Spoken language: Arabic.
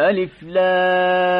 ألف لام